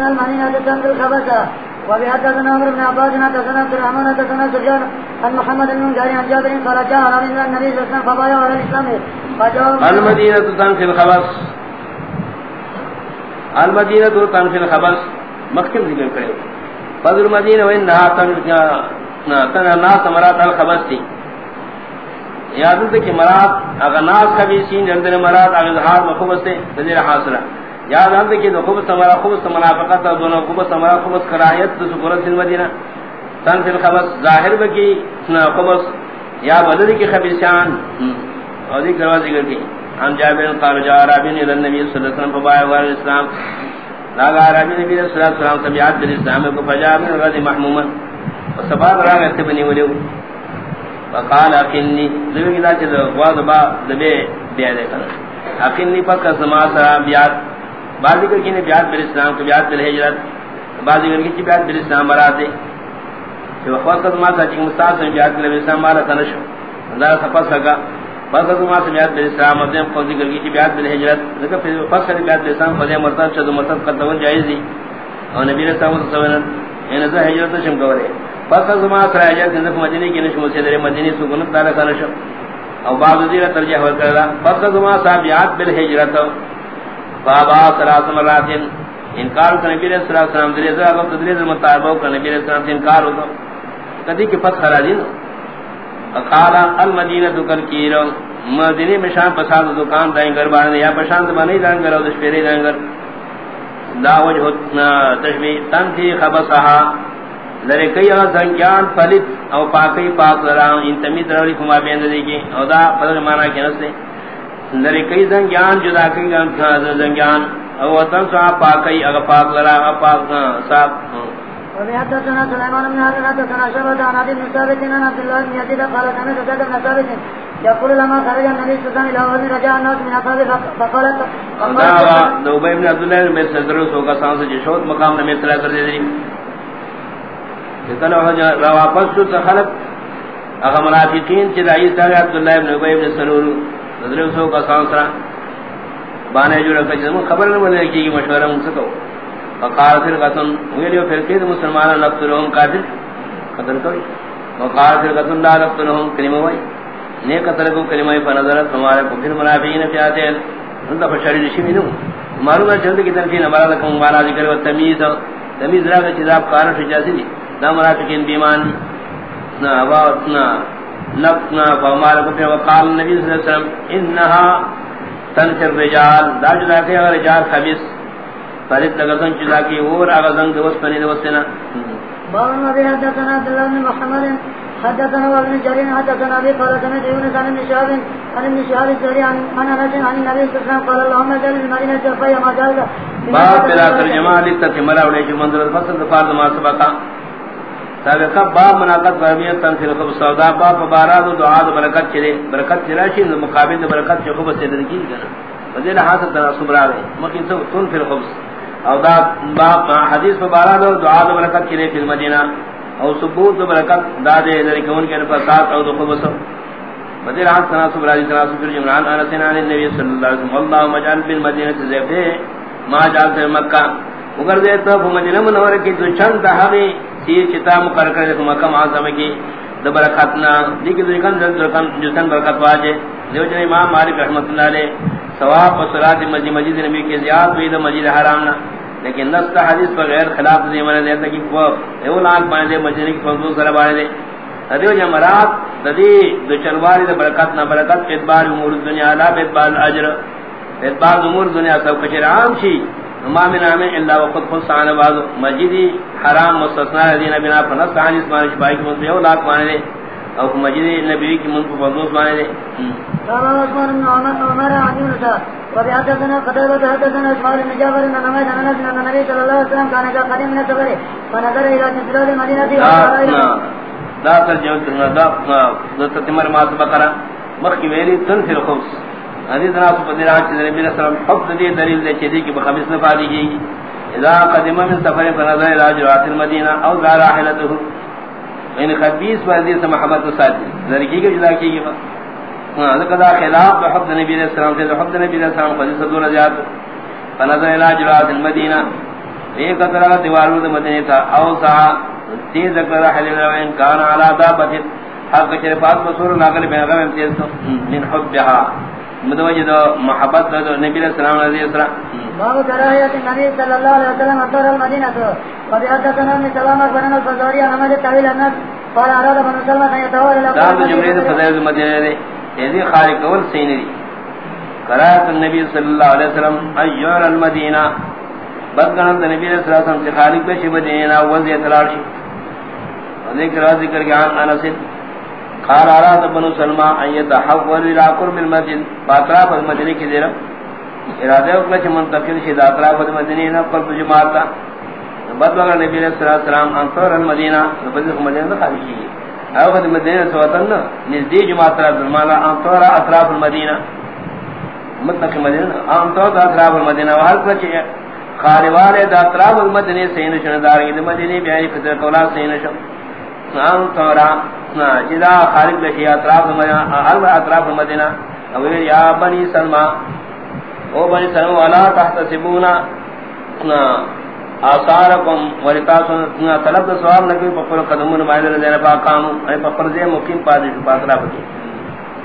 المدينة تنزل الخبثة وبحدثنا عمر بن عباس حدثنا عبد الرحمن حدثنا سفيان عن محمد بن جاري عن جابر قال جاء على النبي صلى الله عليه وسلم فبايع على الاسلام المدينة تنفي الخبث المدینہ تو تنفی الخبث مخکم ذکر کرے. فضل مدینہ وین نہا تن ناس مرات الخبث تھی یاد ہے کہ مرات اگر ناس خبیثین جندر مرات اگر ظہار مخبث تھے تذیر حاصلہ. یاد ہے کہ خبث مرات خبث منافقت دونوں خبث مرات خبث کراہیت سکورت المدینہ تنفی الخبث ظاہر بکی خبث۔ یا بدل کی خبیثان اور ذکر ذکر کی۔ عن جابر قال جاء رابي الى النبي صلى الله عليه وسلم فبايع وعلى الاسلام۔ لا رابي النبي صلى الله عليه وسلم تبعات بالاسلام فجاء من غد محموما وسباب راغ تبني ولو فقال اكني ذو الى جد واذ با ذبه بیا دے کنا اكني سما سرا بیات بعد کر کہ بیات بالاسلام کو بیات بالہجرت بعد کر کہ بیات بالاسلام مراد ہے۔ جو وقت ما تھا کہ مستعصم بیات بالاسلام مارا تنشو اللہ سپس لگا۔ فصل ما سمعت بالاسلام ابن کو ذکر کی بیعت بالہجرت ذکر پھر فصل بیعت بالاسلام فضی مرتب شد مرتب قدون جائز دی اور نبی رسول اللہ صلی اللہ علیہ وسلم ان ذا ہجرت شم گورے۔ فصل ما سرا ہجرت نف مدینے کی نشم سے در مدینے سے گنت تعالی کا نشم او بعض ذرا ترجمہ ہو کرا فصل ما سا بیعت بالہجرت بابا ثلاث مرات انکار کرنے نبی رسول اللہ صلی اللہ علیہ وسلم درے ذا وقت کرنے نبی رسول اللہ انکار ہوتا کدی کہ فتح راضی نہ قال المدینہ ذکر کیرو مدینے میں شام پساد دکان دائیں گھر بارے یا پشانت بنی دائیں گھر اور شپیرے دائیں گھر۔ دا وجہ تشبیہ، تن تھی خبصہا۔ لرے کئی اگر زنگیان پلت او پاکی پاک لرام انتمی ترولی فما بیند دیکی او دا پدر مانا کی نسلے لرے کئی زنگیان جدا کئی زنگیان. او وطن سو پاکی اگر پاک لرام پاک صاحب وبحدثنا سليمان بن هارون حدثنا شعبة عن عبد بن ثابت عن عبد الله بن يزيد قال سمعت زيد بن ثابت يقول لما خرج النبي صلى الله عليه وسلم الى رجع الناس من اصحابه فقالت دوبئی ابن عبداللہ میں صدر سوگا سان سے جشود مقام نے اطلاع کر دی جتنا واپس تو خلق اگر منافقین رئیس تھا عبداللہ ابن ابی ابن سلول صدر سوگا سان سرا بانے جو رکھا جس خبر نہ بنے کی مشورہ ان سے تو فقال ویلیو پھر کہ مسلمان نقتلهم قاتل. قتل کوئی. وقال پھر لا نقتلهم کلمہ وای نے قتل کو کلمہ فنظرت ہمارے کو پھر منافقین فی آتے ہیں ان کا شری رشی میں معلوم ہے جلد کی تنفی نمارا لکم مالا ذکر و تمیز. تمیز راگا چیزاب کارن فجاسی دی نا منافقین بیمان. نا اباوت نا نقنا فہمارا کو وقال نبی صلی اللہ علیہ وسلم انہا تنفر رجال دا جدا کہ رجال خبیص فرید لگتن چلا کی اور آغازن دوست پنی دوستنا بابا نبی حدثنا عبداللہ بن محمد حدثنا وابن جرین حدثنا ابی قال عن ابن شهاب عن ابن شهاب الزهري عن انس عن النبي صلى الله عليه وسلم قال اللهم اجعل المدينه جفايا ما جعلت باب بلا ترجمہ لکتا کہ مرا وڑے جو منظر فصل دفار دما سبقا۔ سابقا باب مناقض برمیت تنفیر خب سودا باب باراد و دعا دو برکت چلے، برکت چلا شی مقابل دو برکت چو خب سے لرکی کنا وزیر حاصل تناسب را دے مخین سب تنفیر خبص او دا باب حدیث مبارک اور دعا و برکت کی فی المدینہ۔ او ثبوت و برکت دا دے در کے نفسات او دو دخبس مدیر عاد تناسب راضی تناسب پر جمران انس عن النبي صلی اللہ علیہ وسلم۔ اللہ مجعل بالمدینہ زیفہ ما جعلت مکہ۔ اگر دے تو مدینہ منورہ کی جو چند ہمیں سیر کتاب مقرر کر دے مکہ معظم کی د برکاتنا دیکھ دے کن درکن جو تن برکت واجے دیو جن امام مالک رحمۃ اللہ علیہ ثواب و صلات مسجد مسجد نبی کے زیاد ہوئی دا مسجد حرام نہ لیکن نص حدیث پر غیر خلاف دے من دے کہ وہ اولاد پانے دے مسجد کی فضل سره باندې دے ادیو جمرات ددی دو چلواری دے برکات نہ برکت اعتبار امور دنیا لا اعتبار اجر اعتبار امور دنیا سب کچھ عام چھی ما من عام الا وقد خصان بعض مسجد حرام مستثنا دین بنا فنص حدیث مانش بائی کی اولاد پانے دے او مسجد نبی کی من کو فضل باندې دے قال عثمان بن عمر عن يونس وبحدثنا قتيبة حدثنا اسماعيل بن جابر بن نمير عن انس ان النبي صلى الله عليه وسلم كان اذا قدم من السفر فنظر الى جسر المدينة دا ترجمہ دا تتمر ما سبقرا مخی ویلی تنفر خبص حدیث ناس پدر آج نبی علیہ وسلم حفظ دی دلیل دے چیزی کی بخبص نفا دی گئی اذا قدم من سفر فنظر الى جرات المدینہ او ذا راحلته۔ ان خبیث و حدیث محمد ساتھی لڑکی کے جدا کی گئی ذکر ہاں، خلاف حفظ نبی علیہ السلام سے، حفظ نبی علیہ السلام فضل صدور زیاد فنظر الى جرات المدینہ۔ ایک طرح دیواروں دے مدینے تھا۔ او سا تیز کر حل روین کان علا دابت۔ حق شرفات مسور ناقل بین غم تیز تو۔ من حبها متوجد محبت دو نبی علیہ السلام علیہ السلام. باب کراہیت النبی صلی اللہ علیہ وسلم اطور المدینہ تو وبی حدثنا ابن سلام اکبرن الفزوری حمد الطویل النس قال اراد بن سلمہ ان يتوار الى دار جمرید فضائل مدینہ دے. ایدی خارق اول سینری کراہیت النبی صلی اللہ علیہ وسلم ایور المدینہ. بدگنن نبی علیہ السلام سے خالق شبہ دینا وزی اطلاعی ذکر ذکر گیان انسل قال اراد بن سلمہ ان يتحول الى قرب المسجد باطراف المدینہ کی دیرہ ارادہ اکلا چھ منتقل شید اطراف المدینہ قرب جماعتا. بدگنن نبی علیہ السلام انصار المدینہ نبذخ مدینہ خالق کی او خد مدینہ سواتن نزدی جماعت را درمالا انصار اطراف المدینہ متقل مدینہ انصار اطراف المدینہ وحال کلا چھ خالیوالے دا اطراف المدنی سین شن دارنگی دا مدنی بیانی فتر کولا سین شن نام تورا ہاں، جدا خالق لشی اطراف المدنی حل ہاں، اطراف المدنی اویر یا بنی سلمہ، او بنی سلمہ والا تحت سبونا ہاں، آثارکم ورطاسون طلب دا سواب نکی پپر قدمون مائدر دین پاکامو ای پپر زی مقیم پادش پاترا پتی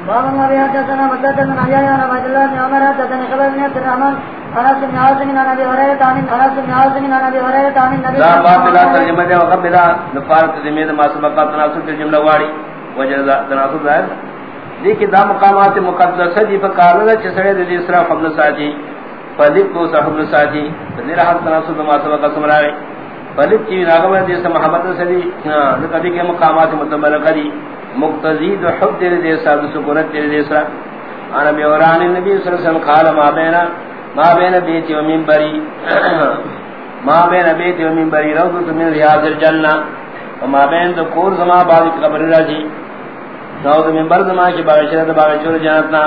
باب ما بها حدثنا مسدد بن عيان عن عبد الله بن عمر حدثنا خبر بن عبد الرحمن انس بن عاصم عن ابي هريره عن انس بن عاصم عن ابي هريره عن النبي لا باب لا ترجمه ده وقت بلا نفارت ذمه ما سبق تناسب الجمله واڑی۔ وجزا تناسب ظاہر۔ دیکھ دا مقامات مقدسہ دی فقالہ چسڑے دی اسرا فضل ساجی فلک کو صاحب ساجی نرا حق تناسب ما سبق سمرائے فلک کی ناغم دی محبت سے دی کبھی کے مقامات متبر کری۔ مقتضی دو حب دے دے ساتھ سکونت دے دے سرا انا بیوران نبی صلی اللہ علیہ وسلم قال ما بینا۔ ما بین بیتی و منبری. ما بین بیتی و منبری روضت من ریاض الجنہ. وما بین دو کور زما بازی قبر راجی نوض منبر زما کی باغشرت باغشور جنتنا.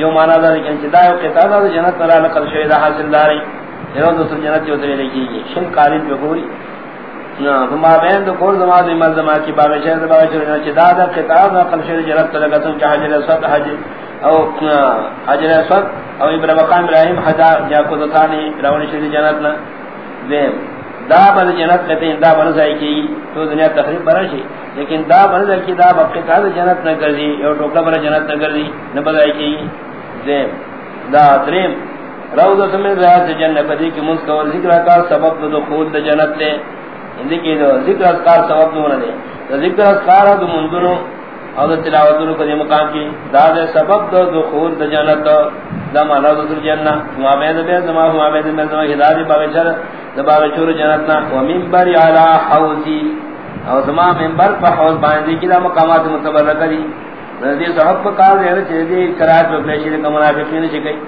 یو مانا دا لیکن چدا یو قطع دا جنت نرا لقد شوید حاصل داری. روض روضت الجنت جو ترے لگی گی. شن قالب بخوری وما بین دو کور زما دی مر زما کی باغشرت باغشور جنت. چدا دا قطع دا لقد جنت لگتن چاہجر سط حجر او حجر اسود او ابراہیم مقام ابراہیم حدا جا کو دتانی راون شری جنت نہ دیم، دا بن جنت کہتے ہیں، دا بن جائے کی، تو دنیا تقریب بنا شی. لیکن دا بن جائے کی، دا بقی تا جنت نہ کر دی اور ٹوکلا بنا جنت نہ کر دی، نہ بدائی کی. دیم، دا دریم روضہ من ریاض جنت پدی کی منس کا ذکر کا سبب دخول د جنت دے اندی کی ذکر اذکار سبب نہ دے. ذکر اذکار د منذروں اور تلاوت نو کو مقام کی داد سبب دو دخول د جنت. دا معنا د جنت ما میں دے زما، ما میں دے زما. ہدایت باغچر د باغچور جنت نا و منبر علی حوضی او زما منبر پر حوض باندې کی دا مقامات متبرک دی ندی صاحب کا کار ہے کہ دی قرات و پیش کے منافقین چھ گئی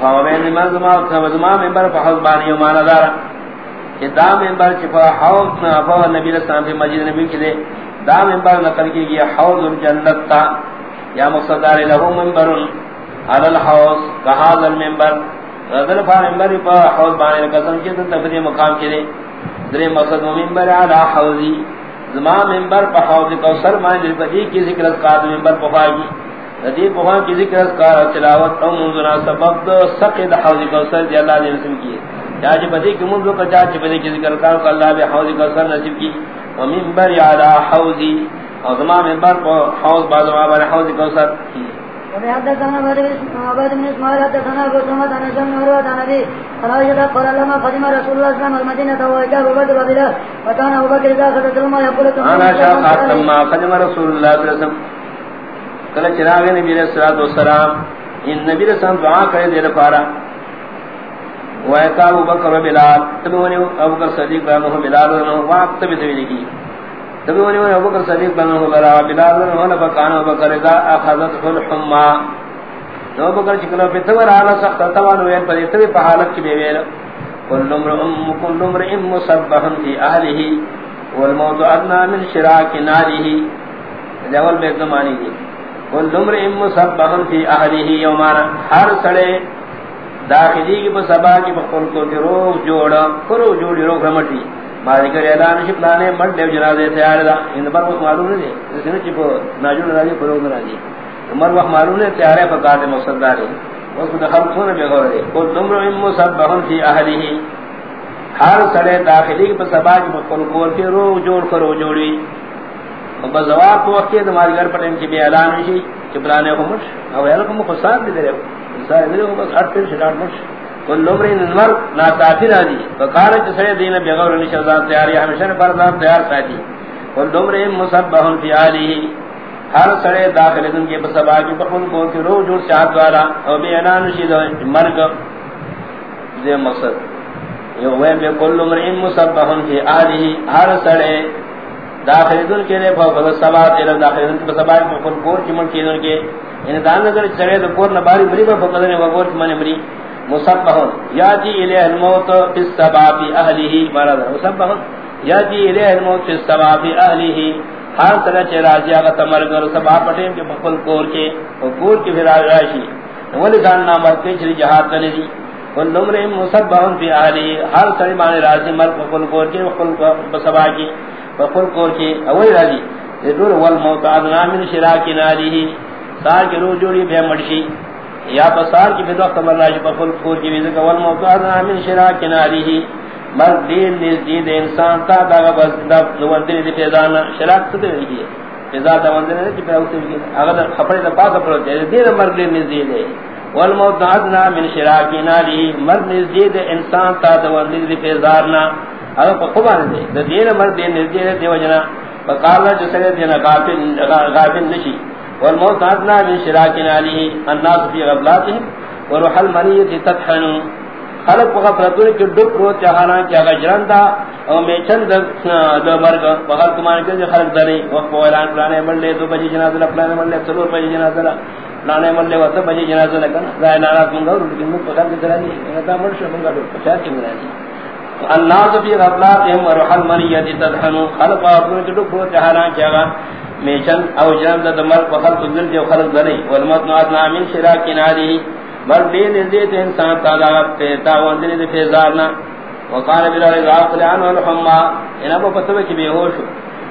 ما میں دے زما زما منبر پر حوض باندې معنا دار. کہ دا منبر چھ پر حوض نہ ابو نبی صلی اللہ مسجد نبی کی دے دا منبر نقل کی گیا حوض الجنت تا. یا مقصد دار لہو منبر علی الحوض کہاز المنبر. رضل فا منبر پا حوض بانے قسم کی تو تفری مقام کی در مقصد منبر علی حوضی زما منبر پا حوض کوثر مان دل پدی کی ذکر اذکار منبر پا کی ردی پا کی ذکر اذکار تلاوت او منذنا سبب دو سقید حوض کوثر دی اللہ نے رسم کی یا جی بدی کی منذ کا جا چی بدی کی ذکر اذکار کو اللہ بھی حوض کوثر نصیب کی ومنبر على حوضي او زما منبر کو حوض بعد ما بر حوض کوثر وحدثنا عباد بن اسماعيل حدثنا ابو سلمة عن هشام بن عروة عن ابي قال عائشة قال لما قدم رسول الله صلى الله عليه وسلم المدينة وجاء ابو بكر وبلال وكان ابو بكر اذا اخذ سلمى يقول انا شاء لما قدم رسول الله صلى الله عليه وسلم. قال چراغ نبی علیہ الصلوۃ والسلام ان نبی علیہ السلام دعا کرے دے پارا. وایتا ابو بکر و بلال تب ونی ابو بکر صدیق رضی اللہ بلال نے وقت تب دی لگی تب ونی ابو بکر صدیق رضی اللہ عنہ بلال نے ولا بکان ابو بکر اذا اخذت الحما ابو بکر چکلو پہ تور اعلی سخت توان وین پر تب په حالت کی بیویل کل امر ام کل امر ام مصبح فی اهله والموت ادنى من شراك ناره جوال بے زمانی دی کل امر ام مصبح فی اهله یومانا ہر سڑے داخلی کی بسبا کی بخل کو کہ روح جوڑا کرو جوڑی روح رمٹی ماری کر اعلان شپلانے مٹ دیو جنازے تیار دا ان یعنی بر وقت معلوم نہیں دے اس نے چپو ناجوڑ راجی پرو راجی عمر وقت معلوم نہیں تیار ہے فقات مصداری اس کو دخل سونے بے غور ہے کو تمر ام مصبحن فی اہلہ ہر سڑے داخلی کی سبا کی مقبل کور کے رو جوڑ کرو جوڑی بزوار تو وقت ہے تمہاری گھر پر ان کی بھی اعلان ہوئی کہ پرانے کو مش او یار کو مخصار بھی دے رہے سارے دے کو بس اٹھ سے اٹھ مش کل لمر نمر نا کافر ادی فقال کہ سڑے دین بغیر نشزان تیار ہے ہمیشہ پر تیار ساتھی کل لمر مصبح فی علی ہر سڑے داخل دن کے سبا کی بخون کو کہ رو جوڑ چاہت والا او بھی اعلان ہوئی مرگ۔ دے مقصد۔ یو وہ بے کل امرئ مصبح فی اہلہ ہر سڑے داخل دن کے لیے فوق سبا تیرا داخل دن کے سبا کی کل کور کی ملکی دن کے؟ یعنی ان دان نظر سڑے تو کور نباری مری پر فوق دن وگور کی من مری مصبح یاتی الیہ الموت فی السبا فی اہلہ مرد مصبح یاتی الیہ الموت فی السبا فی اہلہ ہر طرح چے راضی آگا تمرگ اور سبا پٹیم کے بخل کور کے کور کی پھر آگاشی ولی دان نامر کے چلی جہاد کرنے دی کل عمر مصبہن فی آلی ہر سلیمان راضی مرک وقل کور کی وقل بسبا کی وقل کور کی اولی راضی یہ دور والموت ادنا من شراکی نالی سار کی روح جوڑی بے مرشی، یا پسار کی بدوخت مر راجی وقل کی ویزک والموت ادنا من شراکی نالی ہی۔ مرد دین نزدید انسان تا داغا بس دب نوندنی دی پیزانا شراک ستے رہی ہے پیزا دا وندنی دی پیزا دی۔ اگر خپڑی دا پاس اپڑو دین مرد دین نزدید ہے والموت ادنا من شراکی نالی مرد نزدید انسان تا دا دوندید دی پیزارنا اگر پا خوبان دے دا دین مرد دین نزدید دی وجنا فقالا جسر دینا غافل نشی۔ والموت ادنا من شراکی نالی الناس فی غبلاتهم وروح المنیت تتحنو خلق غفلتون کی ڈک رو چہانا کیا گجران دا، او میں چند دو مرگ، بغل کمان کے خلق دری وقت اعلان پلانے ملے، دو بجی جنازہ پلانے ملے سلور بجی جنازہ لانے ملے، وقت بجی جنازہ لگنا لا اعلانات منگا اور لیکن مجھ پکار کی طرح انتا مرشو، منگا دو پچار کی مرا الناس فی غفلاتهم، وروح المنیت تدحنو خلق غفلتون کی ڈک رو چہانا کیا میشن او جنب دد دمر و خلق دل جو خلق دلی والمت نواد نامین شراک نادی بر دیر دیت انسان تعالیٰ پیتا واندنی دی فیضارنا وقال بلا رضا قلعان والحمہ ان ابو پتبہ کی بے ہوشو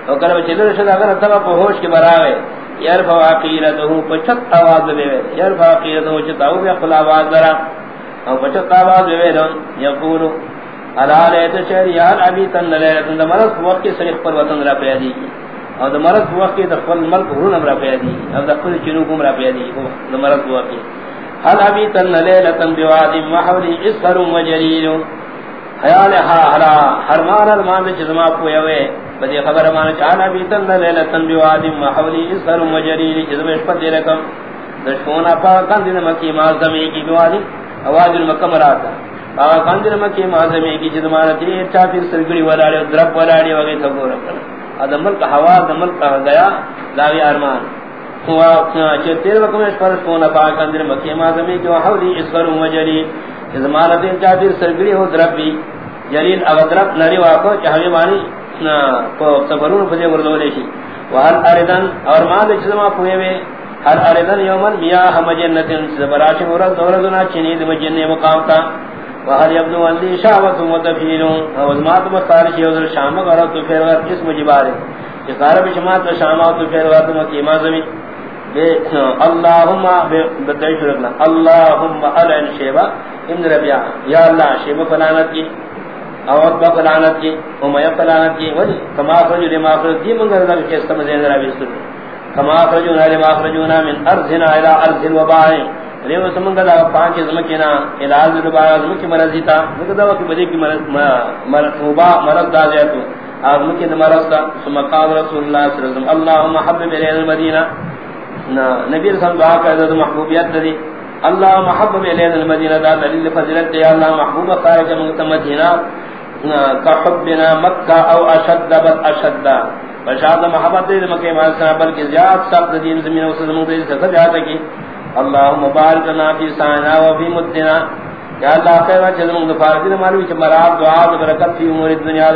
وقال بچے دل شد اگر اتبہ پہ ہوش کے براوے. یرفع عقیلتہو پچت آواز بے وے. یرفع عقیلتہو چتاو بے اقل آواز درا او پچت آواز بے وے دن. یقولو علا لیت شہر یار ابیتن لیلتن دمرس وقت سنخ پر وطن را پیدی کی. او د مرض وقت د خپل ملک ورن را پیادی او د خپل چنو کوم را پیادی د مرض وقت هل ابي تن ليله بواد محول اسر وجليل خیال ها ہرا ہر مار مان جسما پویا وے بدی خبر مان چانا ابي تن ليله بواد محول اسر وجليل جسم اس پر دے رقم دشونا پا کان دن مکی معظمی کی بواد. اواز المکہ مراتا پا کان دن مکی معظمی کی جسما تی چا پھر سرگڑی ولاڑے درپ ولاڑے وگے تھگو رکھنا ادمل کا ہوا دمل کا گیا داوی ارمان. چتیر وکم اس پر سونا پاک اندر مکی مازمی جو حولی اسفر وجلی زمان دین کا چاہتیر سرگری ہو دربی جلیل اغدرب نری واقع چاہوی بانی سفرون فضی وردولے شی. وحل اردن، اور ما دے چزما پوئے وے. ہر اردن یومن میاہ مجنتن سبراش ورد دوردنا چنید مجن مقام تا. وہر وحل یبنو اندی شعوت متفیلون وزمات مختارشی وزر شامک اور تو پھر وقت اسم جبارے کہ قارب شمات و شامات تو پھر وقت مکی مازمی اللہم بدائی شرکنا اللہم علین شیبہ ان ربیع۔ یا اللہ، شیبہ فلانت کی۔ اوقبہ فلانت کی۔ امیہ فلانت کی۔ ولی، کما اخرجو لما اخرجو۔ دی منگر اللہ کی استم ربی سر کما اخرجونا لما اخرجونا من ارزنا الى ارز الوبائیں یعنی ریو سمنگا دا پانچ زمکینا الى ارز الوبائیں زمکی مرضیتا مگر دا وقت بدے کی مرض دا زیتو اور مکی مرض دا سمقال رسول اللہ صلی اللہ علیہ وسلم، اللہم حبب الى المدینہ۔ نبی رسول دعا کرے تو محبوبیت دی۔ اللہ محبب الینا المدینہ، دا دلیل فضیلت دی اللہ محبوب خارج من مدینہ کحبنا مکہ او اشد بل اشد۔ فشاد محبت دی مکہ ما سنا بلکہ زیاد سخت دین زمین و سزمون دی سے جاتا کی۔ اللہ مبارک لنا فی سانا و فی مدنا یا اللہ خیر جزم غفار دی مالو چ مراد دعا و برکت فی امور الدنیا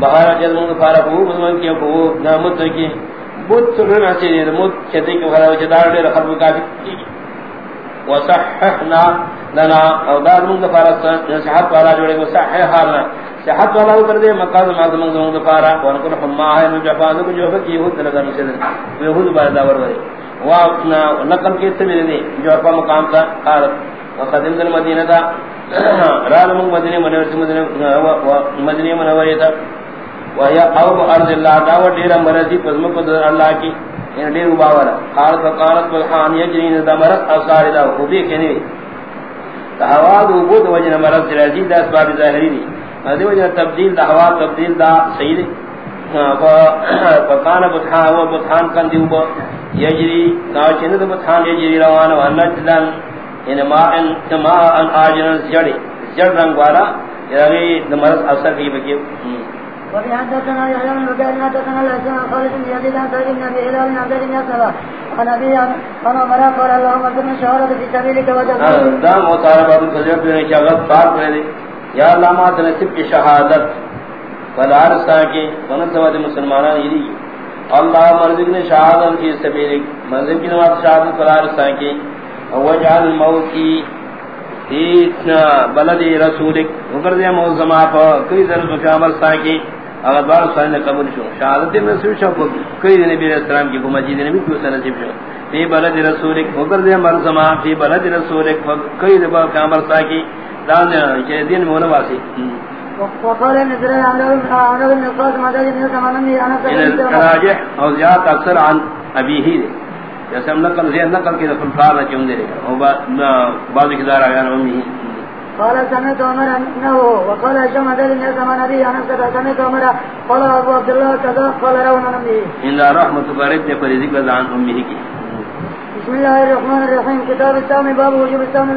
بہار جزم غفار کو بزمن کی کو نعمت کی۔ بود سرن اسی دے مود چتے کو خلا وچ دار دے رخل کا وصححنا لنا او دار من فرض صحت والا جوڑے کو صحیح حالنا صحت والا کر دے، مقام معظم من دفارا وان کو ہما ہے جو جفاز کو جو کہ یہ لگا مسجد یہود بعد داور ورے واپنا نقل کے تے دے جو اپا مقام تھا قال وقدم المدینہ رال من مدنی منور سے مدنی مدنی منور تھا۔ وهي قوم ارض الله دا ډیر مرضی پزم کو اللہ کی۔ ان ډیر باور قال فقالت بالحان يجري دمرت اثار دا خو به کني هوا دو بود وجن مرض راضی جی، دا اسباب ظاہری دی۔ دی وجہ تبدیل، دا ہوا تبدیل دا صحیح دی۔ فقال بطحان و بطحان کن دیو با یجری نا چند بطحان یجری روان و نجدن ان ماء ان آجن جڑی جڑ رنگ والا یعنی مرض اثر کی بکی. وفي حدثنا يحيى بن بكير حدثنا الاسلام خالد بن يزيد عن سعيد بن ابي هلال بن عبد الله بن عن ابي عن عمر قال اللهم ارزقنا الشهاده في سبيلك وجزاك دام مطالبہ تو کجا پہ کیا غلط بات کرے یا اللہ ما نصیب کی شہادت. کے مسلمانان یری. اللہ مرزقنا شہادت کی سبیلک مرزق کی نماز شہادت فلار سا کے وجعل الموت اتنا بلد رسولک وکر موت زما پر کئی ذرا پیغمبر سا کے اگر بار سائن قبول شو، شہادت میں نصیب شو کئی نبی علیہ السلام کی کو مسجد نبی کو نصیب شو۔ فی بلد رسولک وکر دیا مر زما، فی بلد رسولک کئی ذرا پیغمبر سا کی۔ دان دین میں ہونے واسی۔ وقال عمرو بن ابن انا راجح اکثر عن ابی ہی جیسے ہم نقل زیاد نقل کے دفن فار کیوں دے رہے او بعض کدار اگان امی قال سمعت عمر انه وقال هشام هذا ابن زمان ابي انا سمعت عمر قال ابو عبد الله كذا قال رونا نبي ان رحمت بارك نے عن امی کی. بسم الله الرحمن الرحيم. كتاب السام باب وجوب السام